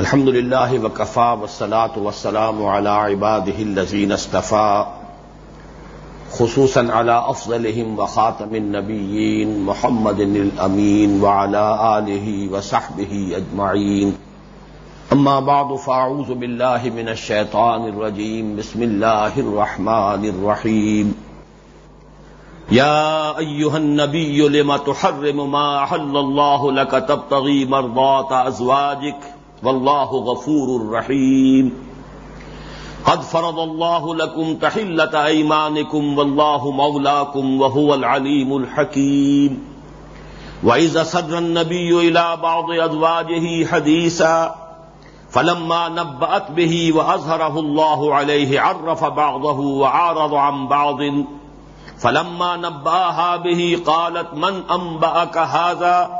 الحمد لله وكفى والصلاة والسلام على عباده الذين اصطفى خصوصا على أفضلهم وخاتم النبيين محمد الأمين وعلى آله وصحبه أجمعين أما بعد فأعوذ بالله من الشيطان الرجيم بسم الله الرحمن الرحيم يا أيها النبي لما تحرم ما أحل الله لك تبتغي مرضات أزواجك واللہ غفور الرحیم. قد فرض الله لكم تحلة أيمانكم والله مولاكم وهو العليم الحكيم وإذا صدر النبي إلى بعض أزواجه حديثا فلما نبأت به وأظهره الله عليه عرف بعضه وعارض عن بعض فلما نبأها به قالت من أنبأك هذا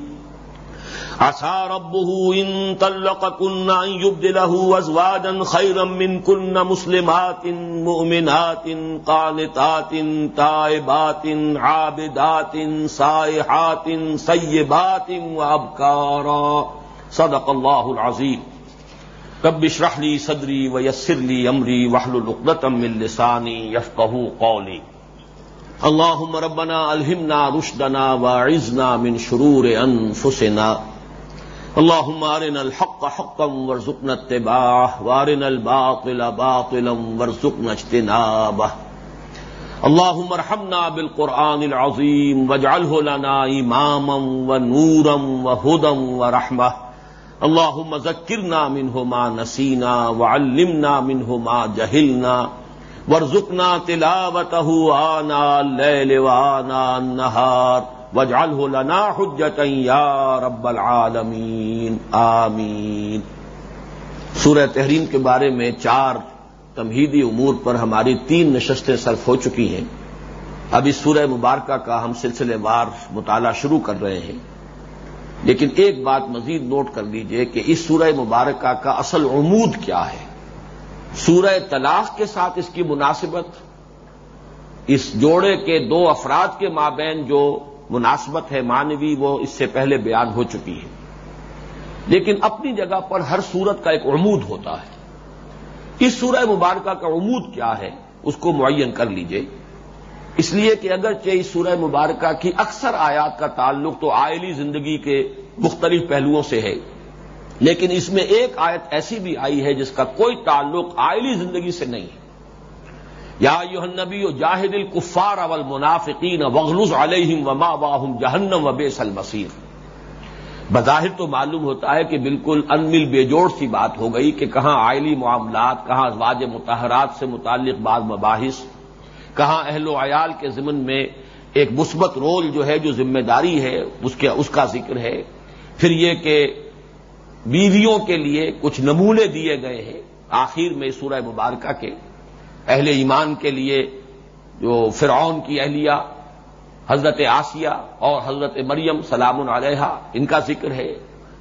عسى ربه إن طلقكن أن يبدله أزواجا خيرا منكن مسلمات مؤمنات قانتات تائبات عابدات سائحات سيبات وأبكارا. صدق الله العظيم. رب اشرح لي صدري ويسر لي أمري واحلل عقدة من لساني يفقهوا قولي. اللهم ربنا ألهمنا رشدنا واعذنا من شرور أنفسنا. اللهم ارنا الحق حقا وارزقنا اتباعه، وارنا الباطل باطلا وارزقنا اجتنابه. اللهم ارحمنا بالقرآن العظيم واجعله لنا إماما ونورا وهدى ورحمة. اللهم ذكرنا منه ما نسينا وعلمنا منه ما جهلنا وارزقنا تلاوته آناء الليل وآناء النهار وجعله لنا حجتا یا رب العالمین آمین۔ سورہ تحریم کے بارے میں چار تمہیدی امور پر ہماری تین نشستیں صرف ہو چکی ہیں۔ اب اس سورہ مبارکہ کا ہم سلسلے وار مطالعہ شروع کر رہے ہیں۔ لیکن ایک بات مزید نوٹ کر لیجیے کہ اس سورہ مبارکہ کا اصل عمود کیا ہے۔ سورہ طلاق کے ساتھ اس کی مناسبت، اس جوڑے کے دو افراد کے مابین جو مناسبت ہے مانوی وہ اس سے پہلے بیان ہو چکی ہے۔ لیکن اپنی جگہ پر ہر صورت کا ایک عمود ہوتا ہے۔ اس سورہ مبارکہ کا عمود کیا ہے، اس کو معین کر لیجیے۔ اس لیے کہ اگرچہ اس سورہ مبارکہ کی اکثر آیات کا تعلق تو آئلی زندگی کے مختلف پہلوؤں سے ہے، لیکن اس میں ایک آیت ایسی بھی آئی ہے جس کا کوئی تعلق آئلی زندگی سے نہیں ہے۔ یا نبی جاہد الکفار اول منافقین وغلز علیہم وما واہم جہنم و بیس المسیر بظاہر تو معلوم ہوتا ہے کہ بالکل انمل بے جوڑ سی بات ہو گئی کہ کہاں آئلی معاملات، کہاں ازواج متحرات سے متعلق بعض مباحث، کہاں اہل و عیال کے ضمن میں ایک مثبت رول جو ہے جو ذمہ داری ہے، اس کے اس کا ذکر ہے۔ پھر یہ کہ بیویوں کے لیے کچھ نمونے دیے گئے ہیں آخر میں سورہ مبارکہ کے۔ اہل ایمان کے لیے جو فرعون کی اہلیہ، حضرت آسیہ اور حضرت مریم سلام علیہ ان کا ذکر ہے۔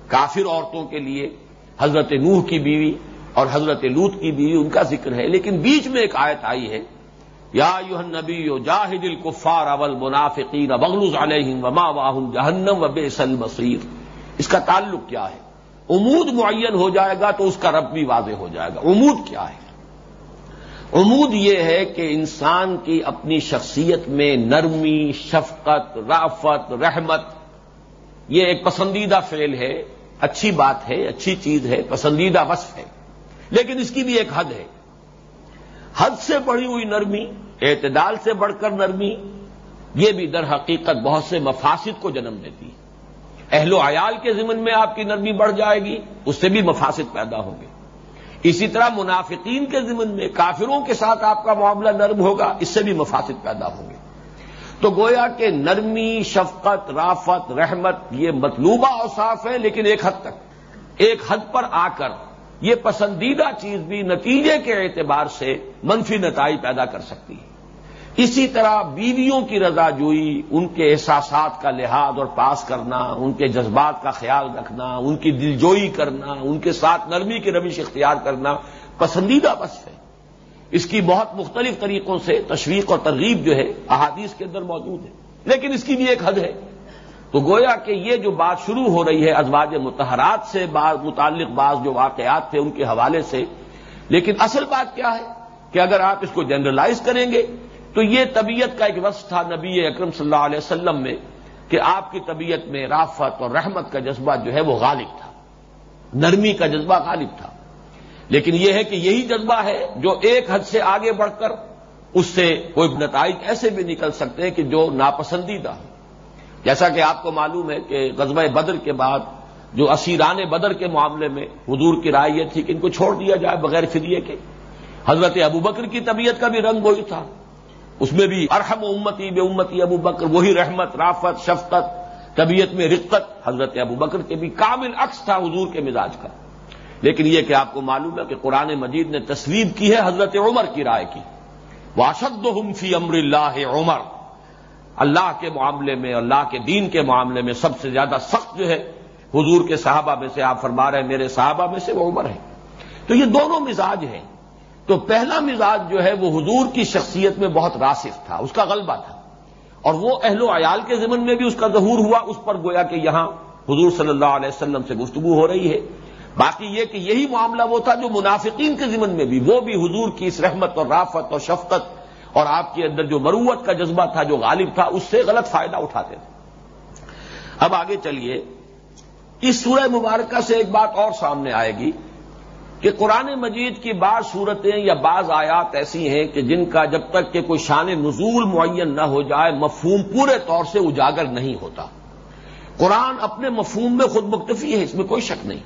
کافر عورتوں کے لیے حضرت نوح کی بیوی اور حضرت لوت کی بیوی، ان کا ذکر ہے۔ لیکن بیچ میں ایک آیت آئی ہے۔ یا یو نبی جاہد الکفار اول منافقین بغلوز علیہم وما واہم جہنم و بے سل مصیر اس کا تعلق کیا ہے؟ امود معین ہو جائے گا تو اس کا رب بھی واضح ہو جائے گا۔ امود کیا ہے؟ عمود یہ ہے کہ انسان کی اپنی شخصیت میں نرمی، شفقت رافت رحمت، یہ ایک پسندیدہ فعل ہے، اچھی بات ہے، اچھی چیز ہے، پسندیدہ وصف ہے۔ لیکن اس کی بھی ایک حد ہے۔ حد سے بڑھی ہوئی نرمی، اعتدال سے بڑھ کر نرمی، یہ بھی در حقیقت بہت سے مفاسد کو جنم دیتی ہے۔ اہل و عیال کے ضمن میں آپ کی نرمی بڑھ جائے گی، اس سے بھی مفاسد پیدا ہوں گے۔ اسی طرح منافقین کے ضمن میں کافروں کے ساتھ آپ کا معاملہ نرم ہوگا، اس سے بھی مفاصد پیدا ہوں گے۔ تو گویا کہ نرمی، شفقت، رافت، رحمت، یہ مطلوبہ اور صاف ہے لیکن ایک حد تک، ایک حد پر آ کر یہ پسندیدہ چیز بھی نتیجے کے اعتبار سے منفی نتائج پیدا کر سکتی ہے۔ اسی طرح بیویوں کی رضا جوئی، ان کے احساسات کا لحاظ اور پاس کرنا، ان کے جذبات کا خیال رکھنا، ان کی دلجوئی کرنا، ان کے ساتھ نرمی کی روش اختیار کرنا، پسندیدہ وصف ہے۔ اس کی بہت مختلف طریقوں سے تشویق اور ترغیب جو ہے، احادیث کے اندر موجود ہے۔ لیکن اس کی بھی ایک حد ہے۔ تو گویا کہ یہ جو بات شروع ہو رہی ہے، ازواج متحرات سے بعض، متعلق بعض جو واقعات تھے، ان کے حوالے سے۔ لیکن اصل بات کیا ہے؟ کہ اگر آپ اس کو جنرلائز کریں گے تو یہ طبیعت کا ایک وصف تھا نبی اکرم صلی اللہ علیہ وسلم میں کہ آپ کی طبیعت میں رافت اور رحمت کا جذبہ جو ہے وہ غالب تھا۔ نرمی کا جذبہ غالب تھا۔ لیکن یہ ہے کہ یہی جذبہ ہے جو ایک حد سے آگے بڑھ کر اس سے کوئی نتائج ایسے بھی نکل سکتے ہیں کہ جو ناپسندیدہ ہو۔ جیسا کہ آپ کو معلوم ہے کہ غزوہ بدر کے بعد جو اسیران بدر کے معاملے میں حضور کی رائے یہ تھی کہ ان کو چھوڑ دیا جائے بغیر فدیے کے۔ حضرت ابو بکر کی طبیعت کا بھی رنگ وہی تھا۔ اس میں بھی ارحم امتی بے امتی ابو بکر، وہی رحمت، رافت، شفقت، طبیعت میں رقت۔ حضرت ابو بکر کے بھی کامل عکس تھا حضور کے مزاج کا۔ لیکن یہ کہ آپ کو معلوم ہے کہ قرآن مجید نے تصویر کی ہے حضرت عمر کی رائے کی۔ واشد فی امر اللہ عمر۔ اللہ کے معاملے میں، اللہ کے دین کے معاملے میں سب سے زیادہ سخت جو ہے، حضور کے صحابہ میں سے آپ فرما رہے ہیں، میرے صحابہ میں سے وہ عمر ہے تو یہ دونوں مزاج ہیں۔ تو پہلا مزاج جو ہے وہ حضور کی شخصیت میں بہت راسف تھا، اس کا غلبہ تھا۔ اور وہ اہل و عیال کے ضمن میں بھی اس کا ظہور ہوا، اس پر گویا کہ یہاں حضور صلی اللہ علیہ وسلم سے گفتگو ہو رہی ہے۔ باقی یہ کہ یہی معاملہ وہ تھا جو منافقین کے ضمن میں بھی، وہ بھی حضور کی اس رحمت اور رافت اور شفقت اور آپ کے اندر جو مروت کا جذبہ تھا، جو غالب تھا، اس سے غلط فائدہ اٹھاتے تھے۔ اب آگے چلیے۔ اس سورہ مبارکہ سے ایک بات اور سامنے آئے گی۔ کہ قرآن مجید کی بعض صورتیں یا بعض آیات ایسی ہیں کہ جن کا جب تک کہ کوئی شان نزول معین نہ ہو جائے، مفہوم پورے طور سے اجاگر نہیں ہوتا۔ قرآن اپنے مفہوم میں خود مکتفی ہے، اس میں کوئی شک نہیں۔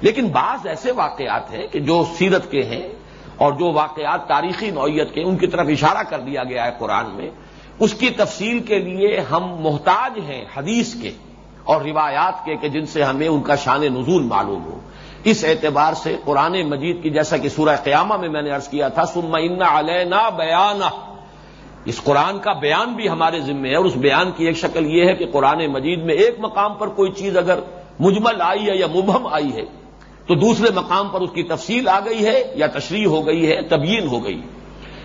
لیکن بعض ایسے واقعات ہیں کہ جو سیرت کے ہیں اور جو واقعات تاریخی نوعیت کے، ان کی طرف اشارہ کر دیا گیا ہے قرآن میں۔ اس کی تفصیل کے لیے ہم محتاج ہیں حدیث کے اور روایات کے کہ جن سے ہمیں ان کا شان نزول معلوم ہو۔ اس اعتبار سے قرآن مجید کی، جیسا کہ سورہ قیامہ میں میں نے ارض کیا تھا سم علینا بیان اس قرآن کا بیان بھی ہمارے ذمے ہے اور اس بیان کی ایک شکل یہ ہے کہ قرآن مجید میں ایک مقام پر کوئی چیز اگر مجمل آئی ہے یا مبہم آئی ہے، تو دوسرے مقام پر اس کی تفصیل آ گئی ہے یا تشریح ہو گئی ہے، تبیین ہو گئی۔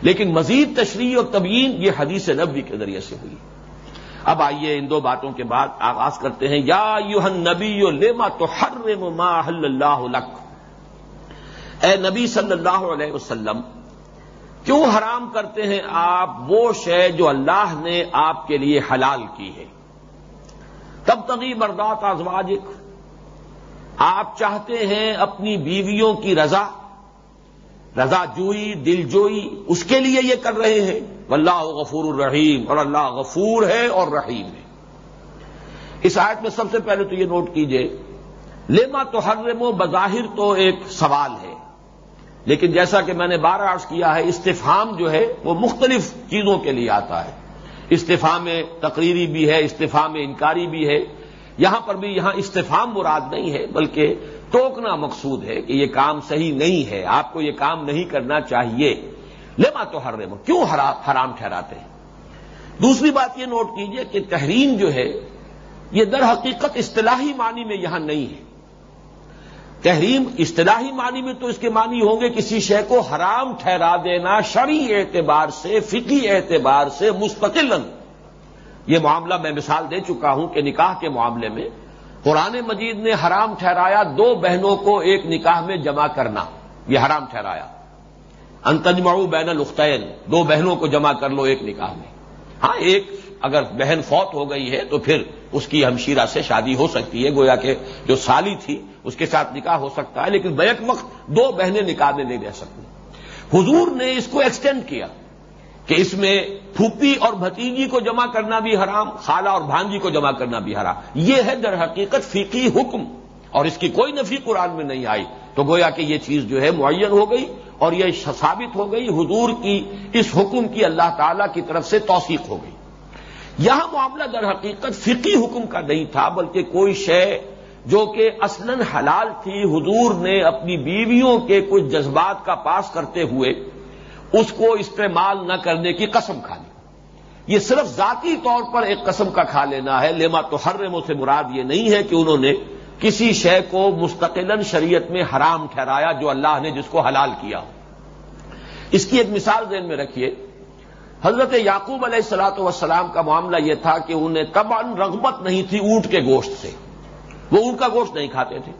لیکن مزید تشریح اور تبیین یہ حدیث نبی کے ذریعے سے ہوئی۔ اب آئیے ان دو باتوں کے بعد آغاز کرتے ہیں۔ یا یوہن نبی لیما تو ہر ما اللہ اے نبی صلی اللہ علیہ وسلم، کیوں حرام کرتے ہیں آپ وہ شے جو اللہ نے آپ کے لیے حلال کی ہے؟ تب تغی مردات آزواجک آپ چاہتے ہیں اپنی بیویوں کی رضا رضا جوئی، دل جوئی، اس کے لیے یہ کر رہے ہیں۔ واللہ غفور الرحیم، اور اللہ غفور ہے اور رحیم ہے۔ اس آیت میں سب سے پہلے تو یہ نوٹ کیجیے لیما تو حرم و بظاہر تو ایک سوال ہے۔ لیکن جیسا کہ میں نے بارہ عرض کیا ہے استفام جو ہے وہ مختلف چیزوں کے لیے آتا ہے۔ استفا میں تقریری بھی ہے استفا میں انکاری بھی ہے۔ یہاں پر بھی یہاں استفام مراد نہیں ہے، بلکہ ٹوکنا مقصود ہے کہ یہ کام صحیح نہیں ہے، آپ کو یہ کام نہیں کرنا چاہیے۔ لیما تو ہر ریمو کیوں حرام ٹھہراتے ہیں؟ دوسری بات یہ نوٹ کیجیے کہ تحریم جو ہے، یہ در حقیقت اصطلاحی معنی میں یہاں نہیں ہے۔ تحریم اصطلاحی معنی میں تو اس کے معنی ہوں گے کسی شے کو حرام ٹھہرا دینا شرعی اعتبار سے فقی اعتبار سے مستقل یہ معاملہ میں مثال دے چکا ہوں کہ نکاح کے معاملے میں قرآن مجید نے حرام ٹھہرایا، دو بہنوں کو ایک نکاح میں جمع کرنا، یہ حرام ٹھہرایا۔ انتجمعو بین الختین دو بہنوں کو جمع کر لو ایک نکاح میں۔ ہاں ایک اگر بہن فوت ہو گئی ہے تو پھر اس کی ہمشیرہ سے شادی ہو سکتی ہے، گویا کہ جو سالی تھی اس کے ساتھ نکاح ہو سکتا ہے، لیکن بیک وقت دو بہنیں نکاح میں نہیں رہ سکتی۔ حضور نے اس کو ایکسٹینڈ کیا۔ کہ اس میں پھوپھی اور بھتیجی کو جمع کرنا بھی حرام، خالہ اور بھانجی کو جمع کرنا بھی حرام۔ یہ ہے در حقیقت فیقی حکم۔ اور اس کی کوئی نفی قرآن میں نہیں آئی۔ تو گویا کہ یہ چیز جو ہے معین ہو گئی اور یہ ثابت ہو گئی، حضور کی اس حکم کی اللہ تعالی کی طرف سے توثیق ہو گئی۔ یہاں معاملہ در حقیقت فقی حکم کا نہیں تھا، بلکہ کوئی شے جو کہ اصلاً حلال تھی۔ حضور نے اپنی بیویوں کے کچھ جذبات کا پاس کرتے ہوئے اس کو استعمال نہ کرنے کی قسم کھا لی۔ یہ صرف ذاتی طور پر ایک قسم کا کھا لینا ہے۔ لیما تو حرموں سے مراد یہ نہیں ہے کہ انہوں نے کسی شے کو مستقل شریعت میں حرام ٹھہرایا جو اللہ نے جس کو حلال کیا۔ اس کی ایک مثال ذہن میں رکھیے۔ حضرت یعقوب علیہ السلاۃ وسلام کا معاملہ یہ تھا کہ انہیں تباً رغبت نہیں تھی اونٹ کے گوشت سے۔ وہ اونٹ کا گوشت نہیں کھاتے تھے۔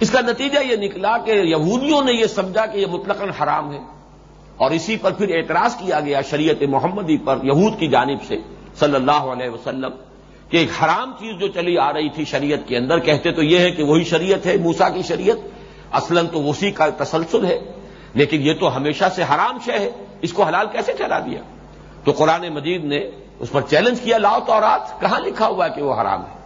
اس کا نتیجہ یہ نکلا کہ یہودیوں نے یہ سمجھا کہ یہ مطلق حرام ہے۔ اور اسی پر پھر اعتراض کیا گیا شریعت محمدی پر یہود کی جانب سے صلی اللہ علیہ وسلم کہ ایک حرام چیز جو چلی آ رہی تھی شریعت کے اندر، کہتے تو یہ ہے کہ وہی شریعت ہے موسا کی شریعت، اصلاً تو اسی کا تسلسل ہے، لیکن یہ تو ہمیشہ سے حرام شے ہے، اس کو حلال کیسے ٹھہرا دیا؟ تو قرآن مجید نے اس پر چیلنج کیا لاؤ تورات، کہاں لکھا ہوا ہے کہ وہ حرام ہے؟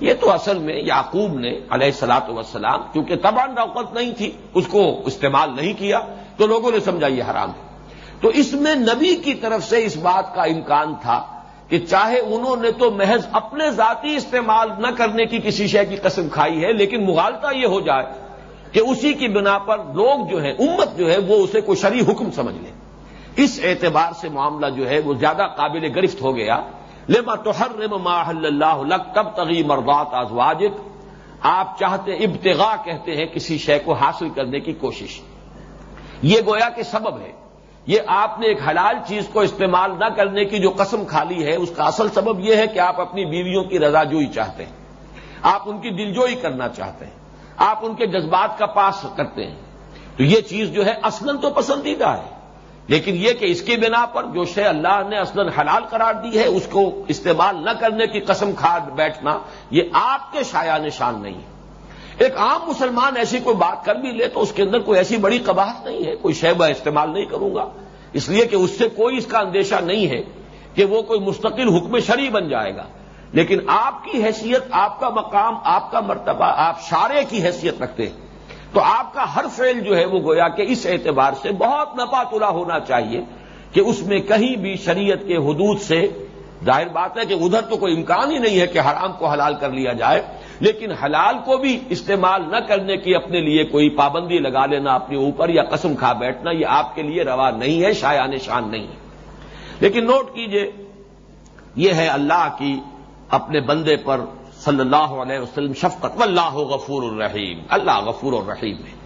یہ تو اصل میں یعقوب نے علیہ السلاط وسلام کیونکہ تبان روقت نہیں تھی، اس کو استعمال نہیں کیا، تو لوگوں نے سمجھا یہ حرام ہے۔ تو اس میں نبی کی طرف سے اس بات کا امکان تھا کہ چاہے انہوں نے تو محض اپنے ذاتی استعمال نہ کرنے کی کسی شے کی قسم کھائی ہے، لیکن مغالطہ یہ ہو جائے کہ اسی کی بنا پر لوگ جو ہے امت جو ہے، وہ اسے کوئی شرعی حکم سمجھ لیں اس اعتبار سے معاملہ جو ہے، وہ زیادہ قابل گرفت ہو گیا۔ لما تو ہر ما اللہ لک تب تغی مردات آزواجک آپ چاہتے ابتغا کہتے ہیں کسی شے کو حاصل کرنے کی کوشش۔ یہ گویا کہ سبب ہے۔ یہ آپ نے ایک حلال چیز کو استعمال نہ کرنے کی جو قسم کھالی ہے، اس کا اصل سبب یہ ہے کہ آپ اپنی بیویوں کی رضا جوئی چاہتے ہیں۔ آپ ان کی دلجوئی کرنا چاہتے ہیں۔ آپ ان کے جذبات کا پاس کرتے ہیں۔ تو یہ چیز جو ہے اصلاً تو پسندیدہ ہے۔ لیکن یہ کہ اس کی بنا پر جو شے اللہ نے اصلاً حلال قرار دی ہے، اس کو استعمال نہ کرنے کی قسم کھا بیٹھنا، یہ آپ کے شاع نشان نہیں ہے۔ ایک عام مسلمان ایسی کوئی بات کر بھی لے تو اس کے اندر کوئی ایسی بڑی قباہت نہیں ہے، کوئی شے میں استعمال نہیں کروں گا۔ اس لیے کہ اس سے کوئی اس کا اندیشہ نہیں ہے کہ وہ کوئی مستقل حکم شرعی بن جائے گا۔ لیکن آپ کی حیثیت، آپ کا مقام، آپ کا مرتبہ، آپ شارے کی حیثیت رکھتے ہیں۔ تو آپ کا ہر فعل جو ہے وہ گویا کہ اس اعتبار سے بہت نفا تلا ہونا چاہیے کہ اس میں کہیں بھی شریعت کے حدود سے، ظاہر بات ہے کہ ادھر تو کوئی امکان ہی نہیں ہے کہ حرام کو حلال کر لیا جائے، لیکن حلال کو بھی استعمال نہ کرنے کی اپنے لیے کوئی پابندی لگا لینا اپنے اوپر یا قسم کھا بیٹھنا، یہ آپ کے لیے روا نہیں ہے شایان شان نہیں ہے۔ لیکن نوٹ کیجیے، یہ ہے اللہ کی اپنے بندے پر صلی اللہ علیہ وسلم شفقت اللہ غفور الرحیم۔ اللہ غفور الرحیم ہے۔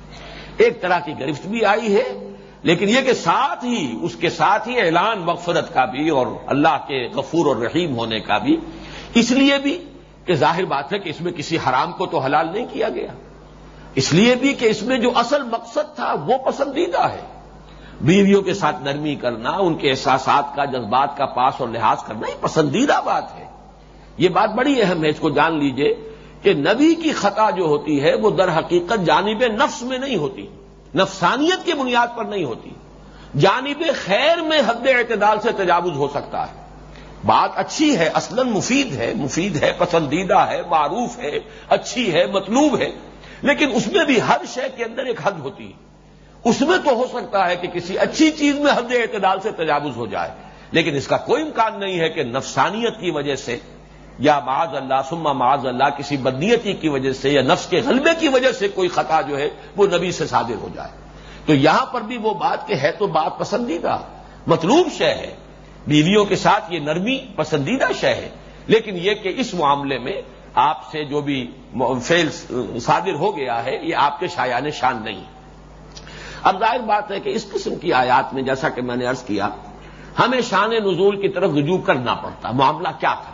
ایک طرح کی گرفت بھی آئی ہے، لیکن یہ کہ ساتھ ہی، اس کے ساتھ ہی اعلان مغفرت کا بھی اور اللہ کے غفور اور رحیم ہونے کا بھی۔ اس لیے بھی کہ ظاہر بات ہے کہ اس میں کسی حرام کو تو حلال نہیں کیا گیا۔ اس لیے بھی کہ اس میں جو اصل مقصد تھا، وہ پسندیدہ ہے۔ بیویوں کے ساتھ نرمی کرنا، ان کے احساسات کا، جذبات کا پاس اور لحاظ کرنا، یہ پسندیدہ بات ہے۔ یہ بات بڑی اہم ہے، اس کو جان لیجیے کہ نبی کی خطا جو ہوتی ہے، وہ در حقیقت جانب نفس میں نہیں ہوتی، نفسانیت کی بنیاد پر نہیں ہوتی۔ جانب خیر میں حد اعتدال سے تجاوز ہو سکتا ہے۔ بات اچھی ہے، اصلا مفید ہے مفید ہے، پسندیدہ ہے، معروف ہے، اچھی ہے، مطلوب ہے۔ لیکن اس میں بھی ہر شے کے اندر ایک حد ہوتی۔ ہے اس میں تو ہو سکتا ہے کہ کسی اچھی چیز میں حد اعتدال سے تجاوز ہو جائے، لیکن اس کا کوئی امکان نہیں ہے کہ نفسانیت کی وجہ سے یا معاذ اللہ سما معاذ اللہ، کسی بدنیتی کی وجہ سے یا نفس کے غلبے کی وجہ سے کوئی خطا جو ہے وہ نبی سے صادر ہو جائے۔ تو یہاں پر بھی وہ بات کہ ہے تو بات پسندیدہ، مطلوب شے ہے۔ بیویوں کے ساتھ یہ نرمی پسندیدہ شے ہے۔ لیکن یہ کہ اس معاملے میں آپ سے جو بھی فیل صادر ہو گیا ہے، یہ آپ کے شایان شان نہیں۔ اب ظاہر بات ہے کہ اس قسم کی آیات میں جیسا کہ میں نے ارض کیا، ہمیں شان نزول کی طرف رجوع کرنا پڑتا، معاملہ کیا تھا؟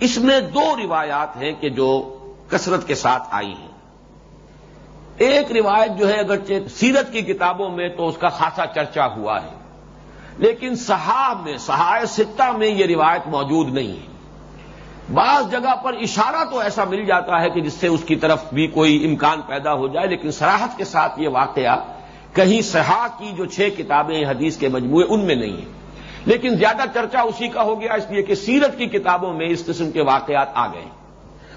اس میں دو روایات ہیں کہ جو کثرت کے ساتھ آئی ہیں۔ ایک روایت جو ہے اگرچہ سیرت کی کتابوں میں تو اس کا خاصا چرچا ہوا ہے، لیکن صحاب میں سہای ستہ میں یہ روایت موجود نہیں ہے۔ بعض جگہ پر اشارہ تو ایسا مل جاتا ہے کہ جس سے اس کی طرف بھی کوئی امکان پیدا ہو جائے، لیکن سراحت کے ساتھ یہ واقعہ کہیں سہا کی جو چھ کتابیں حدیث کے مجموعے، ان میں نہیں ہیں لیکن زیادہ چرچا اسی کا ہو گیا اس لیے کہ سیرت کی کتابوں میں اس قسم کے واقعات آ گئے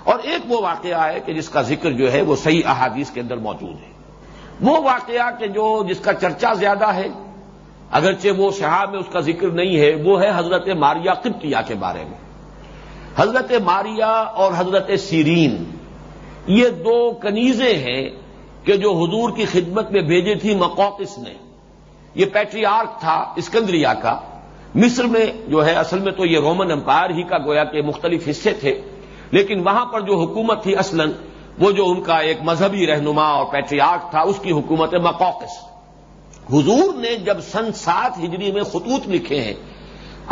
اور ایک وہ واقعہ ہے کہ جس کا ذکر جو ہے وہ صحیح احادیث کے اندر موجود ہے۔ وہ واقعہ کہ جو جس کا چرچا زیادہ ہے، اگرچہ وہ شہا میں اس کا ذکر نہیں ہے، وہ ہے حضرت ماریا قبطیہ کے بارے میں۔ حضرت ماریا اور حضرت سیرین، یہ دو کنیزیں ہیں کہ جو حضور کی خدمت میں بھیجی تھی مقوقس نے۔ یہ پیٹری آرک تھا اسکندریا کا۔ مصر میں جو ہے اصل میں تو یہ رومن امپائر ہی کا گویا کہ مختلف حصے تھے، لیکن وہاں پر جو حکومت تھی اصلاً، وہ جو ان کا ایک مذہبی رہنما اور پیٹریارک تھا، اس کی حکومت مقوقس حضور نے جب سن سات ہجری میں خطوط لکھے ہیں،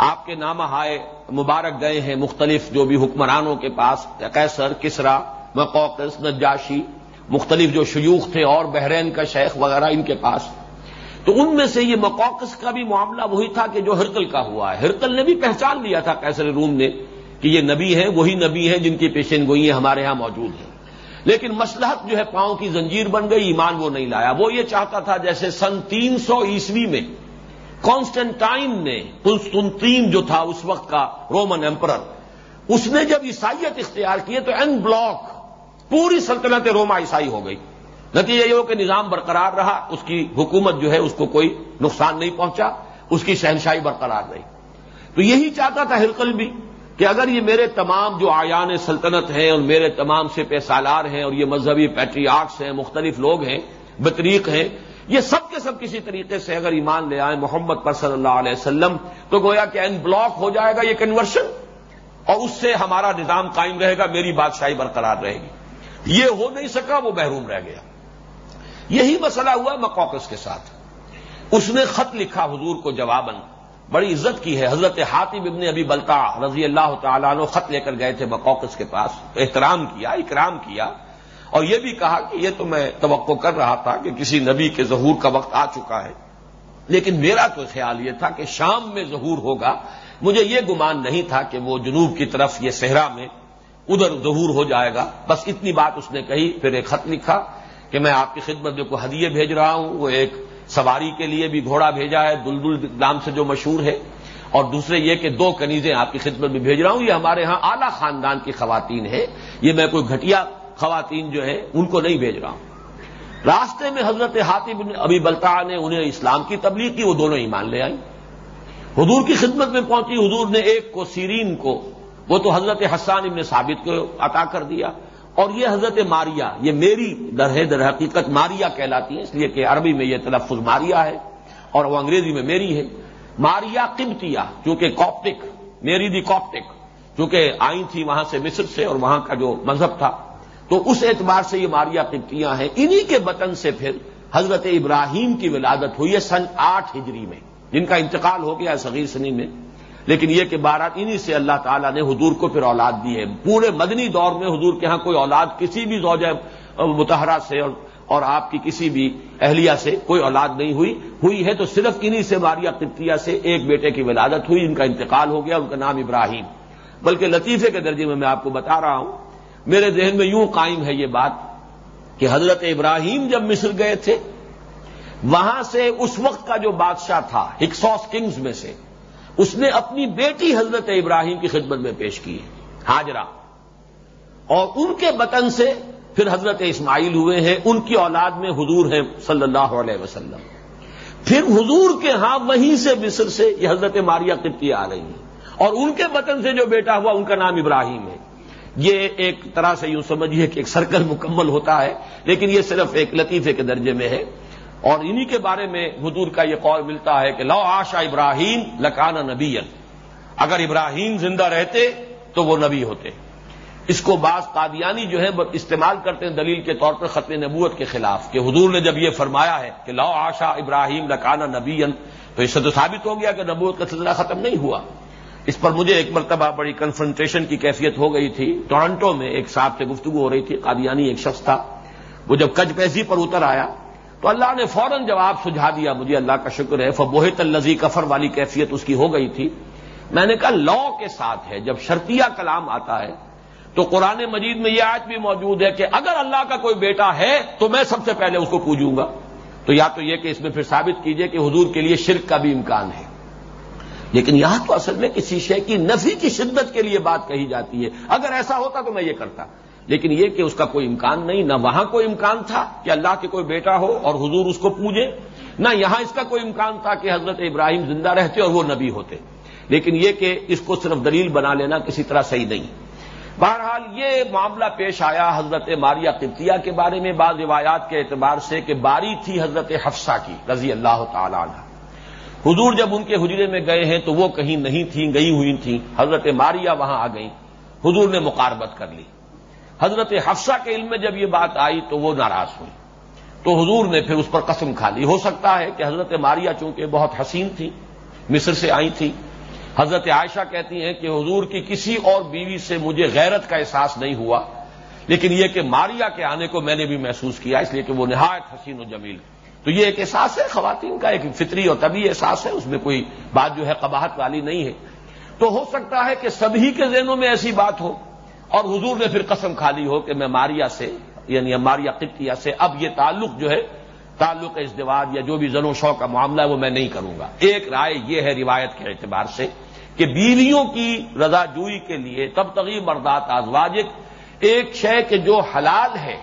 آپ کے نام ہائے مبارک گئے ہیں مختلف جو بھی حکمرانوں کے پاس کیسر کسرا مقوقس نجاشی، مختلف جو شیوخ تھے اور بحرین کا شیخ وغیرہ ان کے پاس تو ان میں سے یہ مقوقس کا بھی معاملہ وہی تھا کہ جو ہرکل کا ہوا ہے۔ ہرکل نے بھی پہچان لیا تھا کیسر روم نے کہ یہ نبی ہیں، وہی نبی ہیں جن کی پیشن گوئی ہمارے ہاں موجود ہیں۔ لیکن مسلحت جو ہے پاؤں کی زنجیر بن گئی، ایمان وہ نہیں لایا۔ وہ یہ چاہتا تھا جیسے سن تین سو عیسوی میں کانسٹنٹائن نے کنستنطین جو تھا اس وقت کا رومن ایمپرر اس نے جب عیسائیت اختیار کیے تو این بلاک پوری سلطنت روما عیسائی ہو گئی۔ نتیجہ یہ ہو کہ نظام برقرار رہا، اس کی حکومت جو ہے اس کو کوئی نقصان نہیں پہنچا، اس کی شہنشاہی برقرار رہی۔ تو یہی چاہتا تھا ہرکل بھی کہ اگر یہ میرے تمام جو آیان سلطنت ہیں اور میرے تمام سے پیسالار ہیں اور یہ مذہبی پیٹریارکس ہیں، مختلف لوگ ہیں، بطریق ہیں، یہ سب کے سب کسی طریقے سے اگر ایمان لے آئیں محمد پر صلی اللہ علیہ وسلم، تو گویا کہ ان بلاک ہو جائے گا یہ کنورشن اور اس سے ہمارا نظام قائم رہے گا، میری بادشاہی برقرار رہے گی۔ یہ ہو نہیں سکا، وہ محروم رہ گیا۔ یہی مسئلہ ہوا مکوکس کے ساتھ۔ اس نے خط لکھا حضور کو جواباً۔ بڑی عزت کی ہے۔ حضرت حاطب ابن ابی بلتا رضی اللہ تعالیٰ عنہ خط لے کر گئے تھے مکوکس کے پاس۔ احترام کیا، اکرام کیا۔ اور یہ بھی کہا کہ یہ تو میں توقع کر رہا تھا کہ کسی نبی کے ظہور کا وقت آ چکا ہے۔ لیکن میرا تو خیال یہ تھا کہ شام میں ظہور ہوگا۔ مجھے یہ گمان نہیں تھا کہ وہ جنوب کی طرف یہ صحرا میں ادھر ظہور ہو جائے گا۔ بس اتنی بات اس نے کہی، پھر ایک خط لکھا۔ کہ میں آپ کی خدمت میں کوئی ہدیے بھیج رہا ہوں، وہ ایک سواری کے لیے بھی گھوڑا بھیجا ہے، دلدل نام سے جو مشہور ہے۔ اور دوسرے یہ کہ دو کنیزیں آپ کی خدمت میں بھیج رہا ہوں، یہ ہمارے ہاں اعلی خاندان کی خواتین ہیں۔ یہ میں کوئی گھٹیا خواتین جو ہے ان کو نہیں بھیج رہا ہوں۔ راستے میں حضرت حاطب ابھی بلتا نے انہیں اسلام کی تبلیغ کی، وہ دونوں ایمان لے آئی حضور کی خدمت میں پہنچی، حضور نے ایک کو سیرین کو، وہ تو حضرت حسان ابن ثابت کو عطا کر دیا۔ اور یہ حضرت ماریا، یہ میری درہ در حقیقت ماریا کہلاتی ہے اس لیے کہ عربی میں یہ تلفظ ماریا ہے اور وہ انگریزی میں میری ہے۔ ماریا قبطیا چونکہ کاپٹک میری دی کاپٹک چونکہ آئی تھی وہاں سے مصر سے اور وہاں کا جو مذہب تھا۔ تو اس اعتبار سے یہ ماریا قبطیاں ہیں۔ انہی کے بطن سے پھر حضرت ابراہیم کی ولادت ہوئی ہے سن آٹھ ہجری میں، جن کا انتقال ہو گیا صغیر سنی میں۔ لیکن یہ کہ بارہ انہی سے اللہ تعالیٰ نے حضور کو پھر اولاد دی ہے۔ پورے مدنی دور میں حضور کے ہاں کوئی اولاد کسی بھی زوجہ متحرہ سے اور آپ کی کسی بھی اہلیہ سے کوئی اولاد نہیں ہوئی۔ ہوئی ہے تو صرف انہی سے ماریا قبطیہ سے ایک بیٹے کی ولادت ہوئی، ان کا انتقال ہو گیا، ان کا نام ابراہیم۔ بلکہ لطیفے کے درجے میں میں آپ کو بتا رہا ہوں، میرے ذہن میں یوں قائم ہے یہ بات کہ حضرت ابراہیم جب مصر گئے تھے، وہاں سے اس وقت کا جو بادشاہ تھا، ہکسوس کنگز میں سے اس نے اپنی بیٹی حضرت ابراہیم کی خدمت میں پیش کی حاجرہ۔ اور ان کے بطن سے پھر حضرت اسماعیل ہوئے ہیں، ان کی اولاد میں حضور ہیں صلی اللہ علیہ وسلم۔ پھر حضور کے ہاں وہیں سے مصر سے یہ حضرت ماریا قبطی آ رہی ہیں۔ اور ان کے بطن سے جو بیٹا ہوا، ان کا نام ابراہیم ہے۔ یہ ایک طرح سے یوں سمجھیے کہ ایک سرکل مکمل ہوتا ہے، لیکن یہ صرف ایک لطیفے کے درجے میں ہے۔ اور انہی کے بارے میں حضور کا یہ قول ملتا ہے کہ لو آشا ابراہیم لکانا نبی اگر ابراہیم زندہ رہتے تو وہ نبی ہوتے۔ اس کو بعض قادیانی جو ہے استعمال کرتے ہیں دلیل کے طور پر ختم نبوت کے خلاف کہ حضور نے جب یہ فرمایا ہے کہ لو آشا ابراہیم لکانا نبی تو اس سے تو ثابت ہو گیا کہ نبوت کا سلسلہ ختم نہیں ہوا۔ اس پر مجھے ایک مرتبہ بڑی کنفرنٹریشن کی کیفیت ہو گئی تھی۔ ٹورنٹو میں ایک صاحب سے گفتگو ہو رہی تھی، قادیانی ایک شخص تھا۔ وہ جب کج پیسی پر اتر آیا تو اللہ نے فوراً جواب سجھا دیا، مجھے اللہ کا شکر ہے، فبوہت الزی کفر والی کیفیت اس کی ہو گئی تھی۔ میں نے کہا، لا کے ساتھ ہے، جب شرطیہ کلام آتا ہے تو قرآن مجید میں یہ آج بھی موجود ہے کہ اگر اللہ کا کوئی بیٹا ہے تو میں سب سے پہلے اس کو پوجوں گا۔ تو یا تو یہ کہ اس میں پھر ثابت کیجیے کہ حضور کے لیے شرک کا بھی امکان ہے۔ لیکن یہاں تو اصل میں کسی شے کی نفی کی شدت کے لیے بات کہی جاتی ہے۔ اگر ایسا ہوتا تو میں یہ کرتا۔ لیکن یہ کہ اس کا کوئی امکان نہیں، نہ وہاں کوئی امکان تھا کہ اللہ کے کوئی بیٹا ہو اور حضور اس کو پوجے، نہ یہاں اس کا کوئی امکان تھا کہ حضرت ابراہیم زندہ رہتے اور وہ نبی ہوتے۔ لیکن یہ کہ اس کو صرف دلیل بنا لینا کسی طرح صحیح نہیں۔ بہرحال یہ معاملہ پیش آیا حضرت ماریا قبطیہ کے بارے میں، بعض روایات کے اعتبار سے کہ باری تھی حضرت حفصہ کی، رضی اللہ تعالی عنہ۔ حضور جب ان کے حجرے میں گئے ہیں تو وہ کہیں نہیں تھیں، گئی ہوئی تھیں۔ حضرت ماریا وہاں آ گئیں۔ حضور نے مقاربت کر لی۔ حضرت حفصہ کے علم میں جب یہ بات آئی تو وہ ناراض ہوئی۔ تو حضور نے پھر اس پر قسم کھا لی۔ ہو سکتا ہے کہ حضرت ماریا چونکہ بہت حسین تھی، مصر سے آئی تھی حضرت عائشہ کہتی ہیں کہ حضور کی کسی اور بیوی سے مجھے غیرت کا احساس نہیں ہوا، لیکن یہ کہ ماریا کے آنے کو میں نے بھی محسوس کیا، اس لیے کہ وہ نہایت حسین و جمیل۔ تو یہ ایک احساس ہے، خواتین کا ایک فطری اور طبی احساس ہے، اس میں کوئی بات جو ہے قباہت والی نہیں ہے۔ تو ہو سکتا ہے کہ سبھی کے ذہنوں میں ایسی بات ہو اور حضور نے پھر قسم کھا لی ہو کہ میں ماریا سے یعنی ماریا قبطیہ سے۔ اب یہ تعلق جو ہے، تعلق ازدواج یا جو بھی زن و شو کا معاملہ ہے، وہ میں نہیں کروں گا۔ ایک رائے یہ ہے روایت کے اعتبار سے کہ بیویوں کی رضا جوئی کے لیے تب تغیر مردات آزواجک ایک شے کے جو حلال ہے۔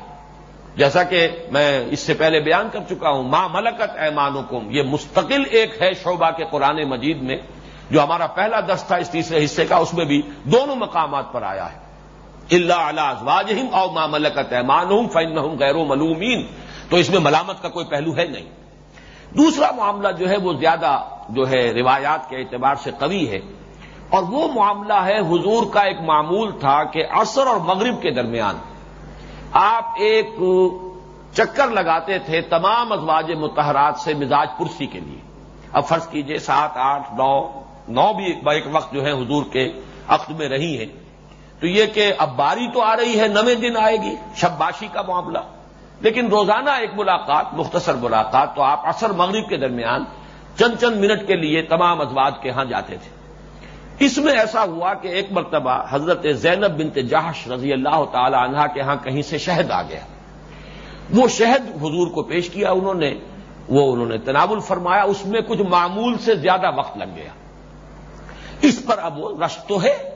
جیسا کہ میں اس سے پہلے بیان کر چکا ہوں ماں ملکت ایمانکم یہ مستقل ایک ہے شعبہ کے قرآن مجید میں، جو ہمارا پہلا دست تھا اس تیسرے حصے کا، اس میں بھی دونوں مقامات پر آیا ہے۔ اللہ علاز واجہم او ماں ملکت ایمان ہوں فن ہوں غیر ملومین۔ تو اس میں ملامت کا کوئی پہلو ہے نہیں۔ دوسرا معاملہ جو ہے وہ زیادہ جو ہے روایات کے اعتبار سے قوی ہے۔ اور وہ معاملہ ہے حضور کا ایک معمول تھا کہ عصر اور مغرب کے درمیان۔ آپ ایک چکر لگاتے تھے تمام ازواج متحرات سے مزاج پرسی کے لیے۔ اب فرض کیجیے سات، آٹھ، نو نو بھی ایک وقت جو ہے حضور کے عقد میں رہی ہیں۔ تو یہ کہ اب باری تو آ رہی ہے، نویں دن آئے گی شب باشی کا معاملہ۔ لیکن روزانہ ایک ملاقات، مختصر ملاقات تو آپ اثر مغرب کے درمیان چند چند منٹ کے لیے تمام ازواج کے ہاں جاتے تھے۔ اس میں ایسا ہوا کہ ایک مرتبہ حضرت زینب بنت جہش رضی اللہ تعالی عنہ کے ہاں کہیں سے شہد آ گیا۔ وہ شہد حضور کو پیش کیا انہوں نے، وہ انہوں نے تناول فرمایا، اس میں کچھ معمول سے زیادہ وقت لگ گیا۔ اس پر اب وہ رش تو ہے۔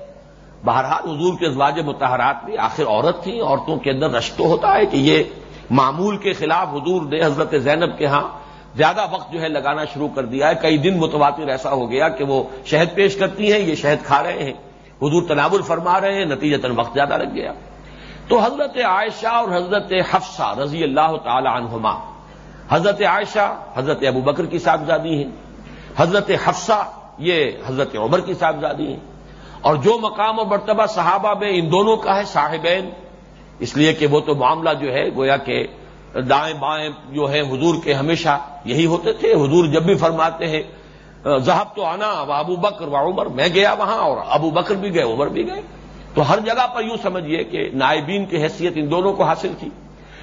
بہرحال حضور کے ازواج متحرات بھی آخر عورت تھی عورتوں کے اندر رش تو ہوتا ہے کہ یہ معمول کے خلاف حضور نے حضرت زینب کے ہاں زیادہ وقت جو ہے لگانا شروع کر دیا ہے۔ کئی دن متواتر ایسا ہو گیا کہ وہ شہد پیش کرتی ہیں، یہ شہد کھا رہے ہیں۔ حضور تناول فرما رہے ہیں، نتیجتاً وقت زیادہ لگ گیا۔ تو حضرت عائشہ اور حضرت حفصہ رضی اللہ تعالی عنہما، حضرت عائشہ، حضرت ابو بکر کی صاحبزادی ہیں۔ حضرت حفصہ، یہ حضرت عمر کی صاحبزادی ہیں۔ اور جو مقام اور مرتبہ صحابہ میں ان دونوں کا ہے، صاحبین، اس لیے کہ وہ تو معاملہ جو ہے، گویا کہ دائیں بائیں جو ہے حضور کے ہمیشہ یہی ہوتے تھے۔ حضور جب بھی فرماتے ہیں زہب تو آنا ابو بکر و عمر، میں گیا وہاں اور ابو بکر بھی گئے، عمر بھی گئے۔ تو ہر جگہ پر یوں سمجھیے کہ نائبین کی حیثیت ان دونوں کو حاصل تھی۔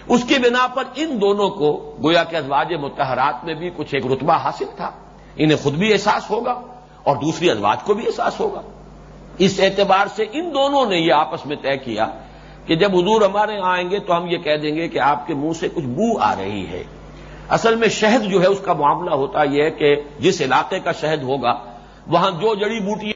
اس کی بنا پر ان دونوں کو گویا کے ازواج متحرات میں بھی کچھ ایک رتبہ حاصل تھا۔ انہیں خود بھی احساس ہوگا اور دوسری ازواج کو بھی احساس ہوگا۔ اس اعتبار سے ان دونوں نے یہ آپس میں طے کیا کہ جب حضور ہمارے یہاں آئیں گے تو ہم یہ کہہ دیں گے کہ آپ کے منہ سے کچھ بو آ رہی ہے۔ اصل میں شہد جو ہے اس کا معاملہ ہوتا یہ ہے کہ جس علاقے کا شہد ہوگا، وہاں جو جڑی بوٹی